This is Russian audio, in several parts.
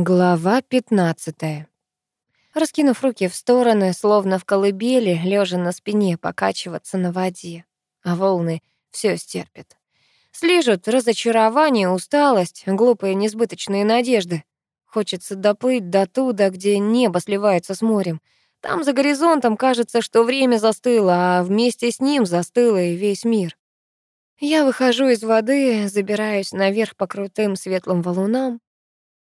Глава 15. Раскинув руки в стороны, словно в колыбели, лежа на спине, покачиваться на воде. А волны все стерпят. Слижут разочарование, усталость, глупые несбыточные надежды. Хочется доплыть до туда, где небо сливается с морем. Там за горизонтом кажется, что время застыло, а вместе с ним застыл и весь мир. Я выхожу из воды, забираюсь наверх по крутым светлым валунам,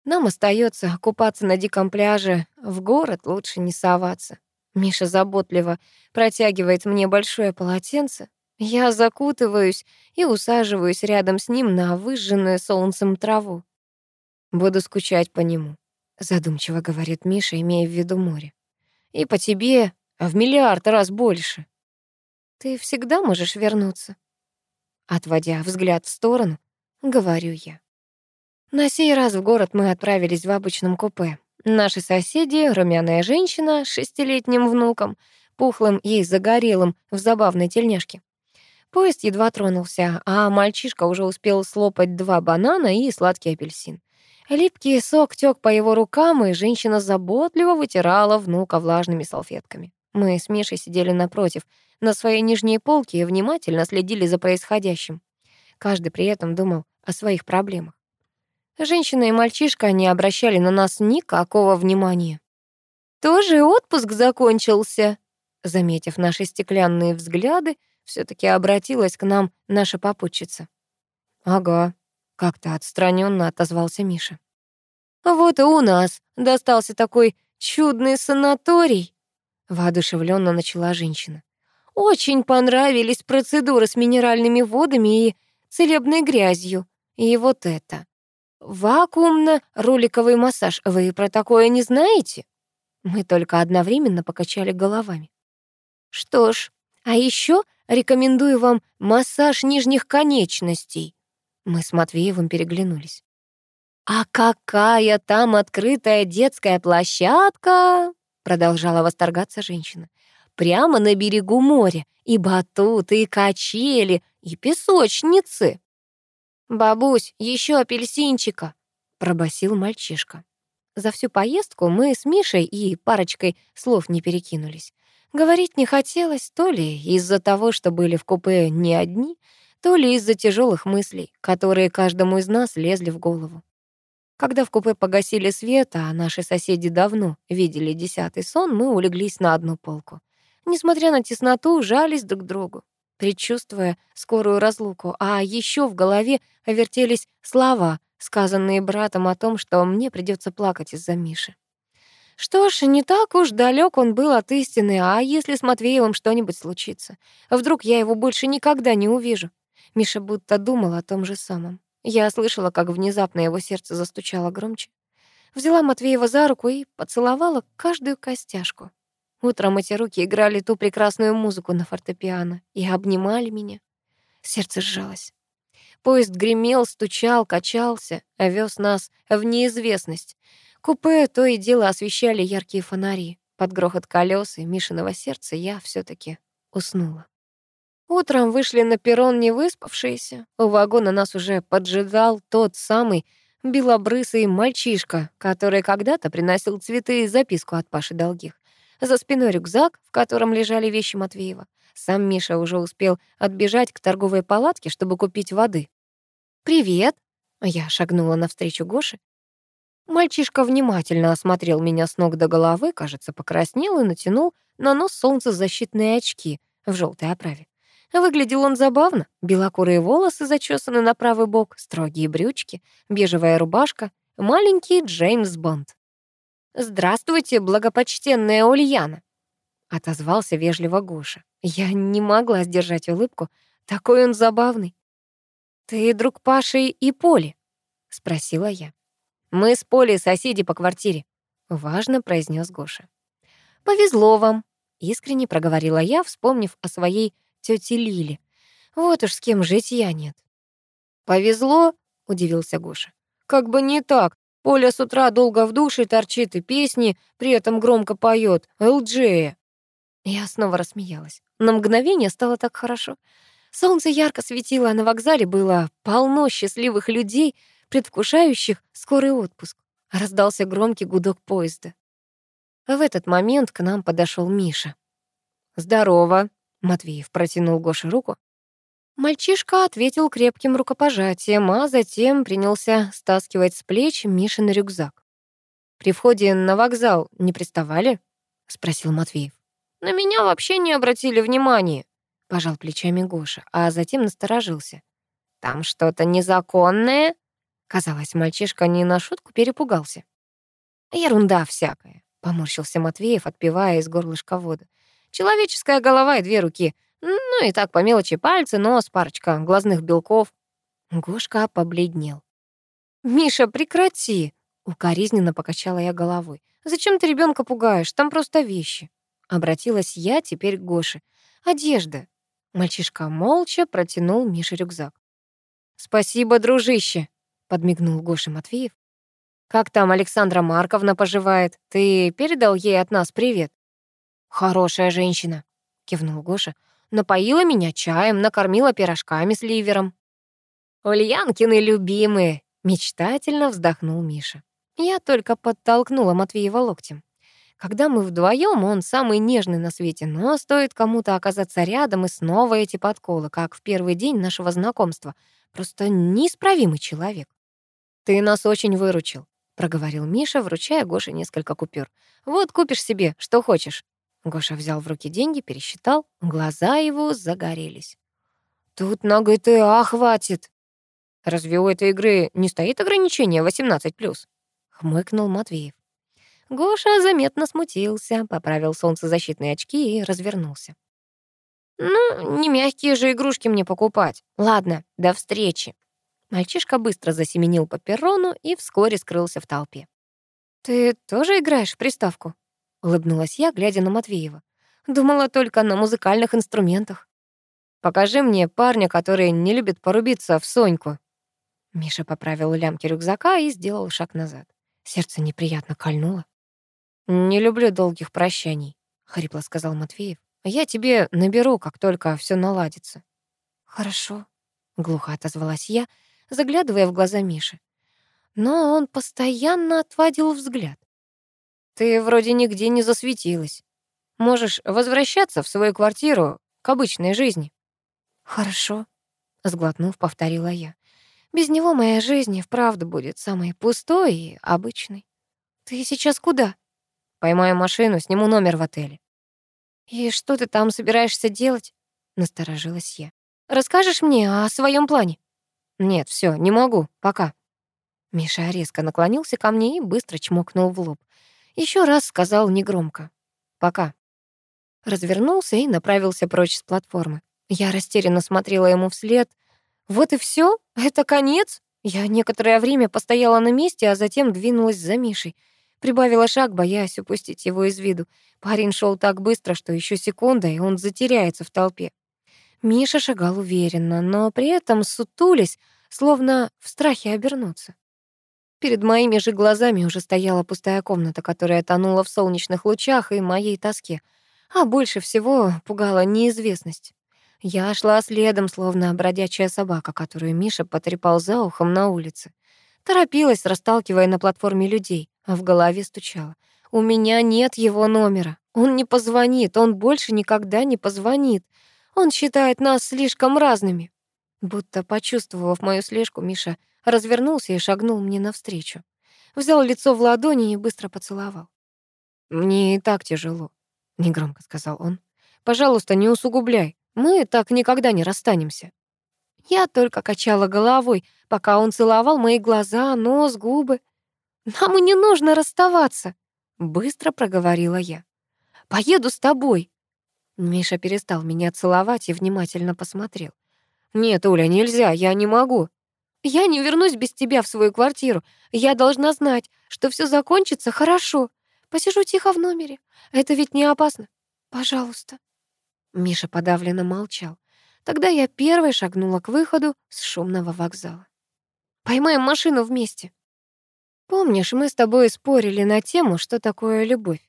нам остается купаться на диком пляже, в город лучше не соваться. Миша заботливо протягивает мне большое полотенце. Я закутываюсь и усаживаюсь рядом с ним на выжженную солнцем траву. Буду скучать по нему, задумчиво говорит Миша, имея в виду море. И по тебе, в миллиард раз больше. Ты всегда можешь вернуться. Отводя взгляд в сторону, говорю я. На сей раз в город мы отправились в обычном купе. Наши соседи, румяная женщина с шестилетним внуком, пухлым и загорелым в забавной тельняшке. Поезд едва тронулся, а мальчишка уже успел слопать два банана и сладкий апельсин. Липкий сок тёк по его рукам, и женщина заботливо вытирала внука влажными салфетками. Мы с Мишей сидели напротив, на своей нижней полке и внимательно следили за происходящим. Каждый при этом думал о своих проблемах. Женщина и мальчишка не обращали на нас никакого внимания. «Тоже отпуск закончился?» Заметив наши стеклянные взгляды, все таки обратилась к нам наша попутчица. «Ага», — как-то отстраненно отозвался Миша. «Вот и у нас достался такой чудный санаторий», — воодушевленно начала женщина. «Очень понравились процедуры с минеральными водами и целебной грязью. И вот это. Вакуумно-роликовый массаж. Вы про такое не знаете? Мы только одновременно покачали головами. Что ж, а еще рекомендую вам массаж нижних конечностей. Мы с Матвеевым переглянулись. А какая там открытая детская площадка, продолжала восторгаться женщина. Прямо на берегу моря, и батуты, и качели, и песочницы. «Бабусь, еще апельсинчика!» — пробасил мальчишка. За всю поездку мы с Мишей и парочкой слов не перекинулись. Говорить не хотелось то ли из-за того, что были в купе не одни, то ли из-за тяжелых мыслей, которые каждому из нас лезли в голову. Когда в купе погасили свет, а наши соседи давно видели десятый сон, мы улеглись на одну полку. Несмотря на тесноту, жались друг к другу предчувствуя скорую разлуку, а еще в голове вертелись слова, сказанные братом о том, что мне придется плакать из-за Миши. Что ж, не так уж далек он был от истины, а если с Матвеевым что-нибудь случится? Вдруг я его больше никогда не увижу? Миша будто думал о том же самом. Я слышала, как внезапно его сердце застучало громче. Взяла Матвеева за руку и поцеловала каждую костяшку. Утром эти руки играли ту прекрасную музыку на фортепиано и обнимали меня. Сердце сжалось. Поезд гремел, стучал, качался, а вез нас в неизвестность. Купе то и дело освещали яркие фонари. Под грохот колес и Мишиного сердца я все таки уснула. Утром вышли на перрон не выспавшиеся. У вагона нас уже поджидал тот самый белобрысый мальчишка, который когда-то приносил цветы и записку от Паши Долгих. За спиной рюкзак, в котором лежали вещи Матвеева. Сам Миша уже успел отбежать к торговой палатке, чтобы купить воды. «Привет!» Я шагнула навстречу Гоше. Мальчишка внимательно осмотрел меня с ног до головы, кажется, покраснел и натянул на нос солнцезащитные очки в желтой оправе. Выглядел он забавно. Белокурые волосы зачесаны на правый бок, строгие брючки, бежевая рубашка, маленький Джеймс Бонд. «Здравствуйте, благопочтенная Ульяна!» Отозвался вежливо Гоша. Я не могла сдержать улыбку. Такой он забавный. «Ты друг Паши и Поли?» — спросила я. «Мы с Полей соседи по квартире», — важно произнес Гоша. «Повезло вам», — искренне проговорила я, вспомнив о своей тете Лиле. «Вот уж с кем жить я нет». «Повезло?» — удивился Гоша. «Как бы не так. Поля с утра долго в душе торчит и песни, при этом громко поет «Элджея». Я снова рассмеялась. На мгновение стало так хорошо. Солнце ярко светило, а на вокзале было полно счастливых людей, предвкушающих скорый отпуск. Раздался громкий гудок поезда. В этот момент к нам подошел Миша. «Здорово», — Матвеев протянул Гоше руку. Мальчишка ответил крепким рукопожатием, а затем принялся стаскивать с плеч Мишин рюкзак. «При входе на вокзал не приставали?» — спросил Матвеев. «На меня вообще не обратили внимания», — пожал плечами Гоша, а затем насторожился. «Там что-то незаконное?» Казалось, мальчишка не на шутку перепугался. «Ерунда всякая», — поморщился Матвеев, отпивая из горлышка воду. «Человеческая голова и две руки. Ну и так по мелочи пальцы, нос, парочка глазных белков». Гошка побледнел. «Миша, прекрати!» — укоризненно покачала я головой. «Зачем ты ребенка пугаешь? Там просто вещи». Обратилась я теперь к Гоше. «Одежда». Мальчишка молча протянул Мише рюкзак. «Спасибо, дружище», — подмигнул Гоша Матвеев. «Как там Александра Марковна поживает? Ты передал ей от нас привет?» «Хорошая женщина», — кивнул Гоша. «Напоила меня чаем, накормила пирожками с ливером». «Ульянкины любимые», — мечтательно вздохнул Миша. Я только подтолкнула Матвеева локтем. Когда мы вдвоем, он самый нежный на свете, но стоит кому-то оказаться рядом, и снова эти подколы, как в первый день нашего знакомства. Просто неисправимый человек. «Ты нас очень выручил», — проговорил Миша, вручая Гоше несколько купюр. «Вот купишь себе, что хочешь». Гоша взял в руки деньги, пересчитал, глаза его загорелись. «Тут на ГТА хватит!» «Разве у этой игры не стоит ограничение 18+,» — хмыкнул Матвеев. Гоша заметно смутился, поправил солнцезащитные очки и развернулся. «Ну, не мягкие же игрушки мне покупать. Ладно, до встречи». Мальчишка быстро засеменил по перрону и вскоре скрылся в толпе. «Ты тоже играешь в приставку?» — улыбнулась я, глядя на Матвеева. «Думала только на музыкальных инструментах». «Покажи мне парня, который не любит порубиться в Соньку». Миша поправил лямки рюкзака и сделал шаг назад. Сердце неприятно кольнуло. «Не люблю долгих прощаний», — хрипло сказал Матвеев. «Я тебе наберу, как только все наладится». «Хорошо», — глухо отозвалась я, заглядывая в глаза Миши. Но он постоянно отводил взгляд. «Ты вроде нигде не засветилась. Можешь возвращаться в свою квартиру к обычной жизни». «Хорошо», — сглотнув, повторила я. «Без него моя жизнь и вправду будет самой пустой и обычной». «Ты сейчас куда?» Поймаю машину, сниму номер в отеле». «И что ты там собираешься делать?» — насторожилась я. «Расскажешь мне о своем плане?» «Нет, все, не могу, пока». Миша резко наклонился ко мне и быстро чмокнул в лоб. Еще раз сказал негромко. «Пока». Развернулся и направился прочь с платформы. Я растерянно смотрела ему вслед. «Вот и все? Это конец?» Я некоторое время постояла на месте, а затем двинулась за Мишей. Прибавила шаг, боясь упустить его из виду. Парень шел так быстро, что еще секунда, и он затеряется в толпе. Миша шагал уверенно, но при этом сутулись, словно в страхе обернуться. Перед моими же глазами уже стояла пустая комната, которая тонула в солнечных лучах и моей тоске. А больше всего пугала неизвестность. Я шла следом, словно бродячая собака, которую Миша потрепал за ухом на улице. Торопилась, расталкивая на платформе людей, а в голове стучала. «У меня нет его номера. Он не позвонит, он больше никогда не позвонит. Он считает нас слишком разными». Будто почувствовав мою слежку, Миша развернулся и шагнул мне навстречу. Взял лицо в ладони и быстро поцеловал. «Мне и так тяжело», — негромко сказал он. «Пожалуйста, не усугубляй. Мы так никогда не расстанемся». Я только качала головой, пока он целовал мои глаза, нос, губы. «Нам и не нужно расставаться», — быстро проговорила я. «Поеду с тобой». Миша перестал меня целовать и внимательно посмотрел. «Нет, Оля, нельзя, я не могу». «Я не вернусь без тебя в свою квартиру. Я должна знать, что все закончится хорошо. Посижу тихо в номере. Это ведь не опасно. Пожалуйста». Миша подавленно молчал. Тогда я первой шагнула к выходу с шумного вокзала. «Поймаем машину вместе». Помнишь, мы с тобой спорили на тему, что такое любовь?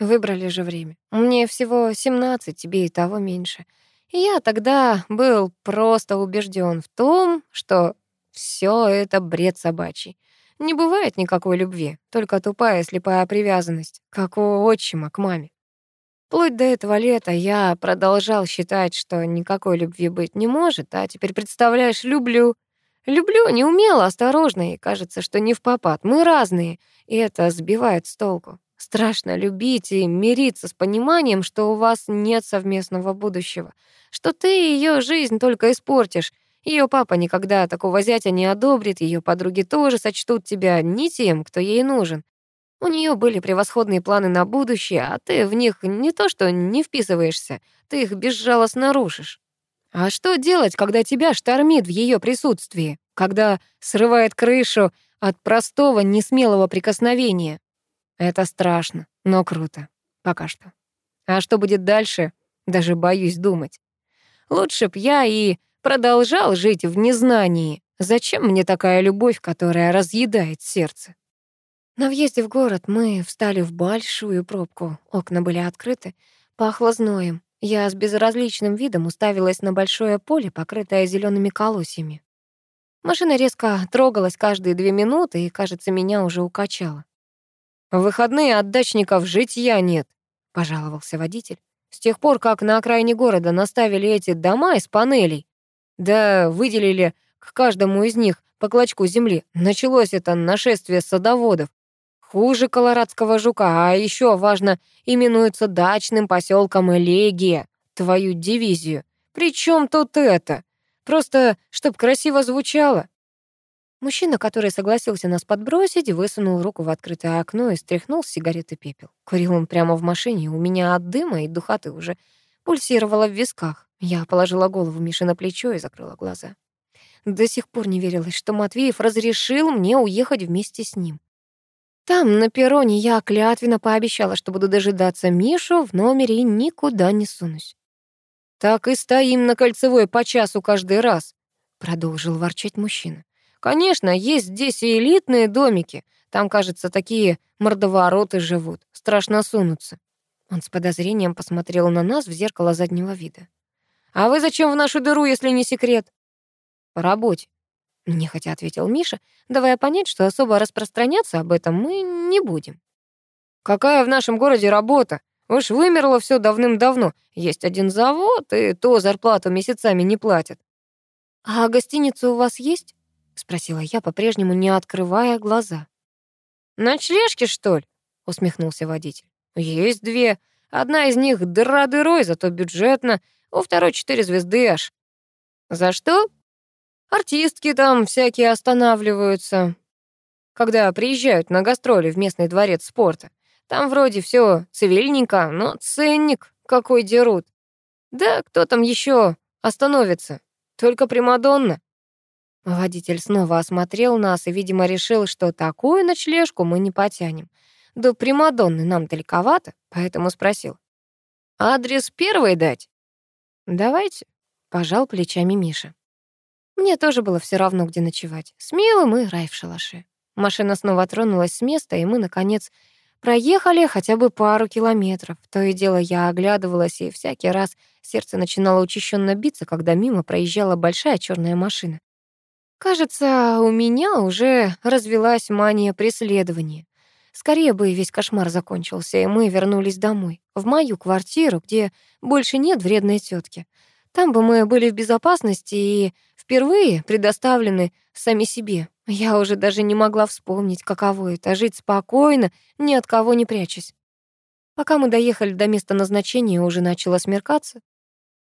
Выбрали же время. Мне всего 17, тебе и того меньше. И я тогда был просто убежден в том, что все это бред собачий. Не бывает никакой любви, только тупая слепая привязанность, как у отчима к маме. Вплоть до этого лета я продолжал считать, что никакой любви быть не может, а теперь, представляешь, люблю. Люблю неумело, осторожно, и кажется, что не в попад. Мы разные, и это сбивает с толку. Страшно любить и мириться с пониманием, что у вас нет совместного будущего, что ты ее жизнь только испортишь. Ее папа никогда такого зятя не одобрит, ее подруги тоже сочтут тебя не тем, кто ей нужен. У нее были превосходные планы на будущее, а ты в них не то что не вписываешься, ты их безжалостно рушишь. А что делать, когда тебя штормит в ее присутствии, когда срывает крышу от простого, несмелого прикосновения? Это страшно, но круто. Пока что. А что будет дальше, даже боюсь думать. Лучше б я и продолжал жить в незнании. Зачем мне такая любовь, которая разъедает сердце? На въезде в город мы встали в большую пробку. Окна были открыты, пахло зноем. Я с безразличным видом уставилась на большое поле, покрытое зелеными колосьями. Машина резко трогалась каждые две минуты, и, кажется, меня уже укачало. «В выходные от дачников житья нет», — пожаловался водитель. «С тех пор, как на окраине города наставили эти дома из панелей, да выделили к каждому из них по клочку земли, началось это нашествие садоводов. Хуже колорадского жука, а еще важно, именуется дачным поселком Элегия, твою дивизию. Причем тут это? Просто, чтоб красиво звучало. Мужчина, который согласился нас подбросить, высунул руку в открытое окно и стряхнул с сигареты пепел. Курил он прямо в машине, у меня от дыма и духоты уже пульсировало в висках. Я положила голову Миши на плечо и закрыла глаза. До сих пор не верилось, что Матвеев разрешил мне уехать вместе с ним. Там, на перроне, я клятвенно пообещала, что буду дожидаться Мишу в номере и никуда не сунусь. «Так и стоим на кольцевой по часу каждый раз», — продолжил ворчать мужчина. «Конечно, есть здесь и элитные домики. Там, кажется, такие мордовороты живут. Страшно сунуться». Он с подозрением посмотрел на нас в зеркало заднего вида. «А вы зачем в нашу дыру, если не секрет?» «По работе», — нехотя ответил Миша, давая понять, что особо распространяться об этом мы не будем. «Какая в нашем городе работа? Уж вымерло все давным-давно. Есть один завод, и то зарплату месяцами не платят». «А гостиница у вас есть?» — спросила я, по-прежнему не открывая глаза. «Ночлежки, что ли?» — усмехнулся водитель. «Есть две. Одна из них дыра дырой, зато бюджетно, у второй четыре звезды аж». «За что?» Артистки там всякие останавливаются, когда приезжают на гастроли в местный дворец спорта. Там вроде все цивильненько, но ценник какой дерут. Да кто там еще остановится? Только Примадонна. Водитель снова осмотрел нас и, видимо, решил, что такую ночлежку мы не потянем. До Примадонны нам далековато, поэтому спросил. «Адрес первый дать?» «Давайте», — пожал плечами Миша. Мне тоже было все равно, где ночевать. Смело мы рай в шалаше. Машина снова тронулась с места, и мы, наконец, проехали хотя бы пару километров. То и дело я оглядывалась, и всякий раз сердце начинало учащенно биться, когда мимо проезжала большая черная машина. Кажется, у меня уже развелась мания преследования. Скорее бы весь кошмар закончился, и мы вернулись домой, в мою квартиру, где больше нет вредной тетки. Там бы мы были в безопасности и впервые предоставлены сами себе. Я уже даже не могла вспомнить, каково это — жить спокойно, ни от кого не прячась. Пока мы доехали до места назначения, уже начало смеркаться.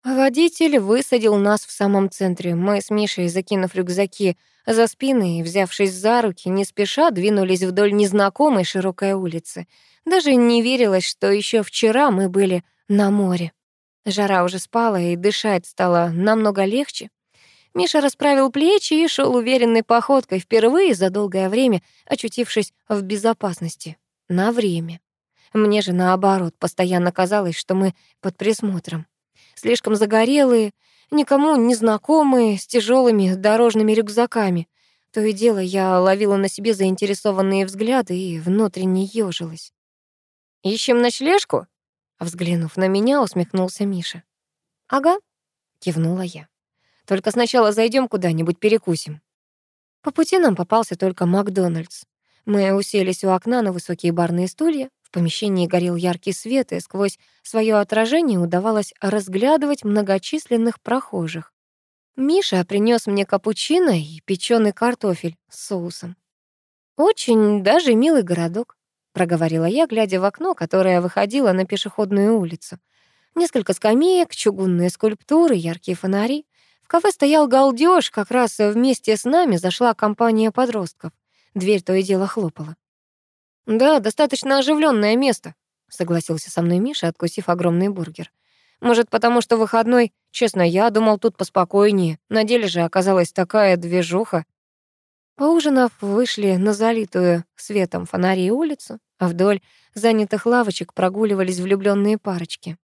Водитель высадил нас в самом центре. Мы с Мишей, закинув рюкзаки за спины и взявшись за руки, не спеша двинулись вдоль незнакомой широкой улицы. Даже не верилось, что еще вчера мы были на море. Жара уже спала, и дышать стало намного легче. Миша расправил плечи и шел уверенной походкой, впервые за долгое время очутившись в безопасности. На время. Мне же, наоборот, постоянно казалось, что мы под присмотром. Слишком загорелые, никому не знакомые, с тяжелыми дорожными рюкзаками. То и дело я ловила на себе заинтересованные взгляды и внутренне ёжилась. «Ищем ночлежку?» Взглянув на меня, усмехнулся Миша. «Ага», — кивнула я. «Только сначала зайдем куда-нибудь перекусим». По пути нам попался только Макдональдс. Мы уселись у окна на высокие барные стулья. В помещении горел яркий свет, и сквозь свое отражение удавалось разглядывать многочисленных прохожих. Миша принес мне капучино и печеный картофель с соусом. «Очень даже милый городок», — проговорила я, глядя в окно, которое выходило на пешеходную улицу. Несколько скамеек, чугунные скульптуры, яркие фонари. В кафе стоял галдёж, как раз вместе с нами зашла компания подростков. Дверь то и дело хлопала. «Да, достаточно оживленное место», — согласился со мной Миша, откусив огромный бургер. «Может, потому что выходной? Честно, я думал, тут поспокойнее. На деле же оказалась такая движуха». Поужинав, вышли на залитую светом фонарей улицу, а вдоль занятых лавочек прогуливались влюбленные парочки.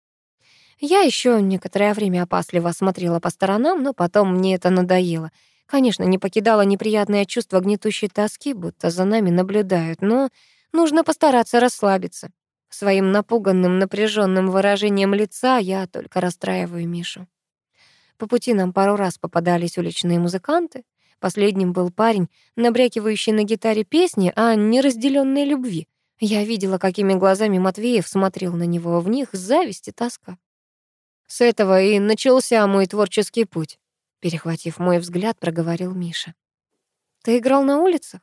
Я еще некоторое время опасливо смотрела по сторонам, но потом мне это надоело. Конечно, не покидало неприятное чувство гнетущей тоски, будто за нами наблюдают, но нужно постараться расслабиться. Своим напуганным, напряженным выражением лица я только расстраиваю Мишу. По пути нам пару раз попадались уличные музыканты. Последним был парень, набрякивающий на гитаре песни о неразделенной любви. Я видела, какими глазами Матвеев смотрел на него, в них зависть и тоска. С этого и начался мой творческий путь. Перехватив мой взгляд, проговорил Миша. Ты играл на улицах?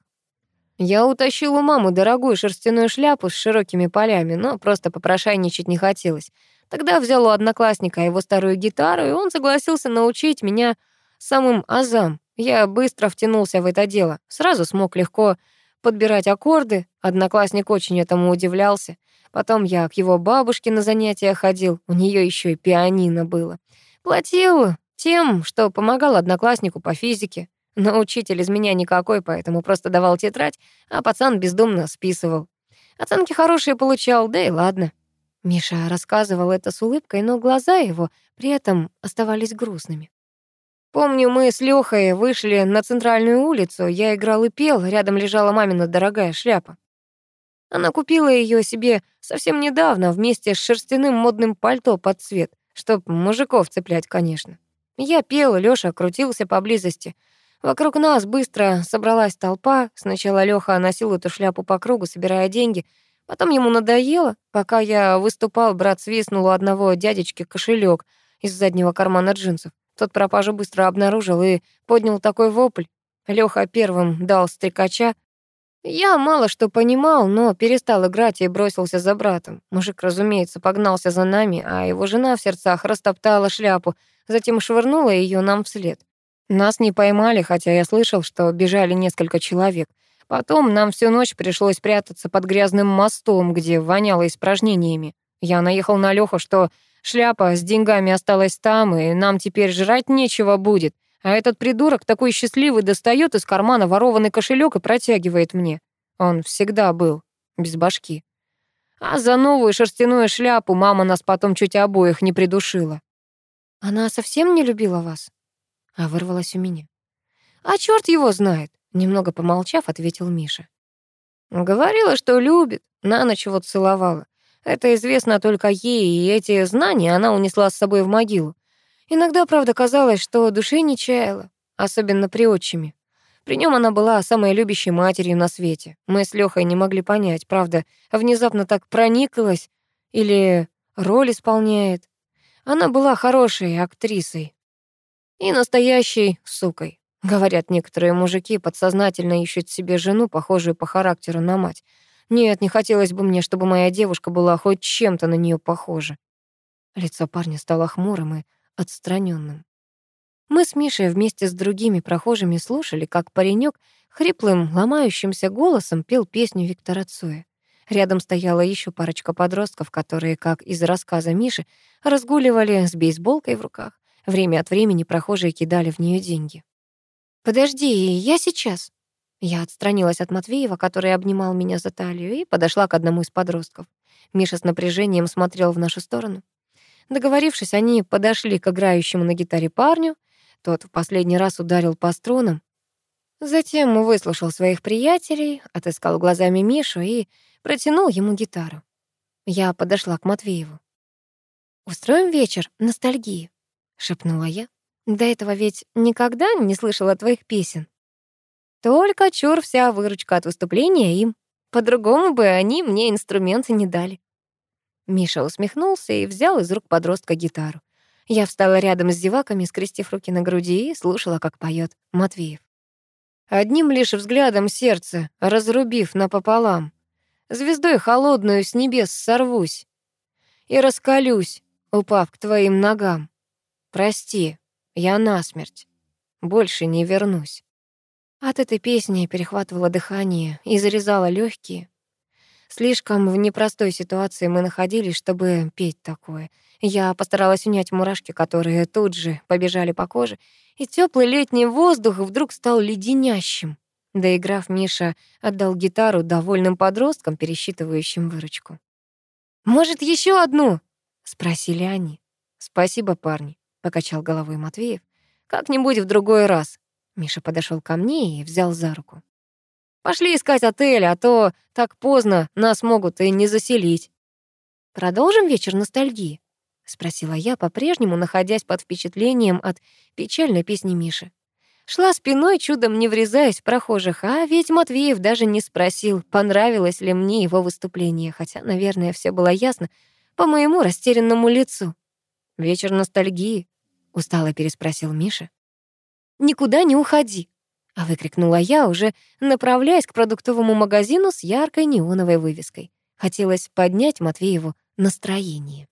Я утащил у мамы дорогую шерстяную шляпу с широкими полями, но просто попрошайничать не хотелось. Тогда взял у одноклассника его старую гитару, и он согласился научить меня самым азам. Я быстро втянулся в это дело, сразу смог легко подбирать аккорды. Одноклассник очень этому удивлялся. Потом я к его бабушке на занятия ходил, у нее еще и пианино было. Платил тем, что помогал однокласснику по физике. Но учитель из меня никакой, поэтому просто давал тетрадь, а пацан бездумно списывал. Оценки хорошие получал, да и ладно. Миша рассказывал это с улыбкой, но глаза его при этом оставались грустными. Помню, мы с Лёхой вышли на центральную улицу, я играл и пел, рядом лежала мамина дорогая шляпа. Она купила ее себе совсем недавно вместе с шерстяным модным пальто под цвет, чтоб мужиков цеплять, конечно. Я пел, Лёша крутился поблизости. Вокруг нас быстро собралась толпа. Сначала Лёха носил эту шляпу по кругу, собирая деньги. Потом ему надоело. Пока я выступал, брат свистнул у одного дядечки кошелек из заднего кармана джинсов. Тот пропажу быстро обнаружил и поднял такой вопль. Лёха первым дал стрекача, я мало что понимал, но перестал играть и бросился за братом. Мужик, разумеется, погнался за нами, а его жена в сердцах растоптала шляпу, затем швырнула ее нам вслед. Нас не поймали, хотя я слышал, что бежали несколько человек. Потом нам всю ночь пришлось прятаться под грязным мостом, где воняло испражнениями. Я наехал на Лёху, что шляпа с деньгами осталась там, и нам теперь жрать нечего будет. А этот придурок такой счастливый достает из кармана ворованный кошелек и протягивает мне. Он всегда был без башки. А за новую шерстяную шляпу мама нас потом чуть обоих не придушила. Она совсем не любила вас? А вырвалась у меня. А черт его знает, немного помолчав, ответил Миша. Говорила, что любит, на ночь вот целовала. Это известно только ей, и эти знания она унесла с собой в могилу. Иногда, правда, казалось, что души не чаяла, особенно при отчиме. При нем она была самой любящей матерью на свете. Мы с Лёхой не могли понять, правда, внезапно так прониклась или роль исполняет. Она была хорошей актрисой и настоящей сукой. Говорят, некоторые мужики подсознательно ищут себе жену, похожую по характеру на мать. Нет, не хотелось бы мне, чтобы моя девушка была хоть чем-то на нее похожа. Лицо парня стало хмурым и отстраненным. Мы с Мишей вместе с другими прохожими слушали, как паренек хриплым, ломающимся голосом пел песню Виктора Цоя. Рядом стояла еще парочка подростков, которые, как из рассказа Миши, разгуливали с бейсболкой в руках. Время от времени прохожие кидали в нее деньги. «Подожди, я сейчас». Я отстранилась от Матвеева, который обнимал меня за талию, и подошла к одному из подростков. Миша с напряжением смотрел в нашу сторону. Договорившись, они подошли к играющему на гитаре парню. Тот в последний раз ударил по струнам. Затем выслушал своих приятелей, отыскал глазами Мишу и протянул ему гитару. Я подошла к Матвееву. «Устроим вечер ностальгии», — шепнула я. «До этого ведь никогда не слышала твоих песен». Только чур вся выручка от выступления им. По-другому бы они мне инструменты не дали. Миша усмехнулся и взял из рук подростка гитару. Я встала рядом с зеваками, скрестив руки на груди и слушала, как поет Матвеев. Одним лишь взглядом сердце, разрубив напополам, звездой холодную с небес сорвусь и раскалюсь, упав к твоим ногам. Прости, я насмерть, больше не вернусь. От этой песни перехватывало дыхание и зарезало легкие. Слишком в непростой ситуации мы находились, чтобы петь такое. Я постаралась унять мурашки, которые тут же побежали по коже, и теплый летний воздух вдруг стал леденящим. Доиграв, Миша отдал гитару довольным подросткам, пересчитывающим выручку. «Может, еще одну?» — спросили они. «Спасибо, парни», — покачал головой Матвеев. «Как-нибудь в другой раз». Миша подошел ко мне и взял за руку. Пошли искать отель, а то так поздно нас могут и не заселить. Продолжим вечер ностальгии? спросила я, по-прежнему находясь под впечатлением от печальной песни Миши. Шла спиной, чудом не врезаясь в прохожих, а ведь Матвеев даже не спросил, понравилось ли мне его выступление, хотя, наверное, все было ясно по моему растерянному лицу. «Вечер ностальгии», — устало переспросил Миша. «Никуда не уходи», выкрикнула я, уже направляясь к продуктовому магазину с яркой неоновой вывеской. Хотелось поднять Матвееву настроение.